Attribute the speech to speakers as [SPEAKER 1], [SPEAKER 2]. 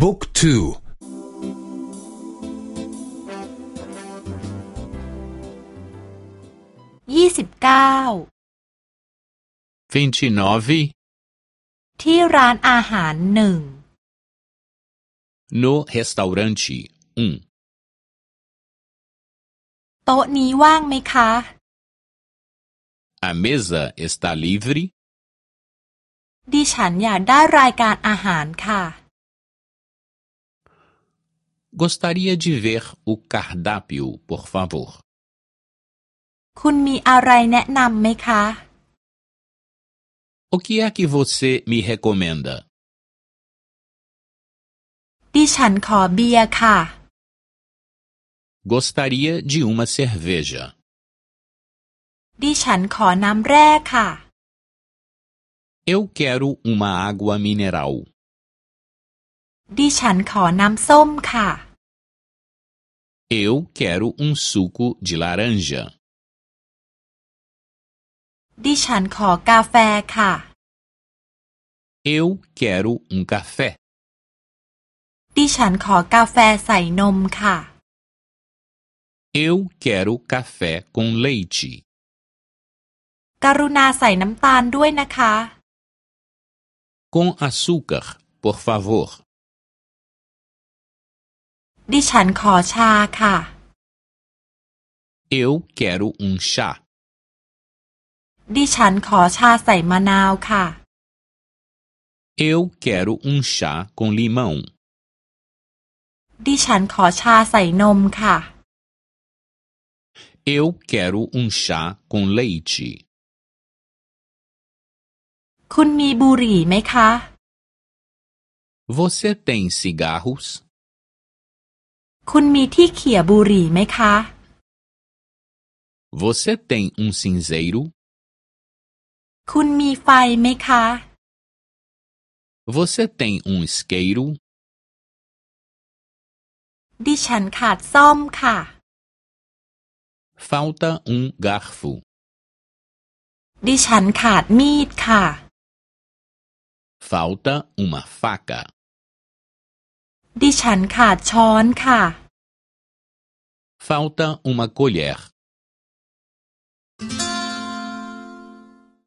[SPEAKER 1] บุ๊กทู
[SPEAKER 2] ยี่สิบเก้าที่ร้านอาหารหนึ่ง
[SPEAKER 3] no restaurante um
[SPEAKER 2] โต๊ะนี้ว่างไหมคะ
[SPEAKER 3] A mesa está livre
[SPEAKER 2] ดิฉันอยากได้รายการอาหารค่ะ
[SPEAKER 3] Gostaria de ver o cardápio por favor
[SPEAKER 2] คุณมีอะไรแนะนำไหมคะ
[SPEAKER 3] O que é que você me recomenda
[SPEAKER 2] ดิฉันขอเบียร์ค่ะ
[SPEAKER 3] Gostaria de uma cerveja
[SPEAKER 2] ดิฉันขอน้ำแร่ค่ะ
[SPEAKER 3] Eu quero uma água mineral
[SPEAKER 2] ดิฉันขอน้ำส้มค่ะ
[SPEAKER 3] Eu quero um suco de laranja
[SPEAKER 2] ดิฉันขอกาแฟค่ะ
[SPEAKER 3] Eu quero um café
[SPEAKER 2] ดิฉันขอกาแฟใส่นมค่ะ
[SPEAKER 3] Eu quero café com leite
[SPEAKER 2] กรุณาใส่น้ำตาลด้วยนะคะ
[SPEAKER 3] Com açúcar por favor
[SPEAKER 2] ดิฉันขอชาค่ะ
[SPEAKER 3] Eu quero um chá
[SPEAKER 2] ดิฉันขอชาใส่มะนาวค่ะ
[SPEAKER 3] Eu quero um chá com limão
[SPEAKER 2] ดิฉันขอชาใส่นมค่ะ
[SPEAKER 3] Eu quero um chá com leite
[SPEAKER 2] คุณมีบุหรี่ไหมคะ
[SPEAKER 3] Você tem cigarros
[SPEAKER 2] คุณมีที่เขี่ยบุหรี่ไหมคะ
[SPEAKER 3] Você tem um cinzeiro
[SPEAKER 2] คุณมีไฟไหมคะ
[SPEAKER 3] Você tem um isqueiro
[SPEAKER 2] ดิฉันขาดซ่อมค่ะ
[SPEAKER 3] Falta um garfo
[SPEAKER 2] ดิฉันขาดมีดค่ะ
[SPEAKER 3] Falta uma faca
[SPEAKER 2] ดิฉันขาดช้อนค่ะ
[SPEAKER 3] Falta uma colher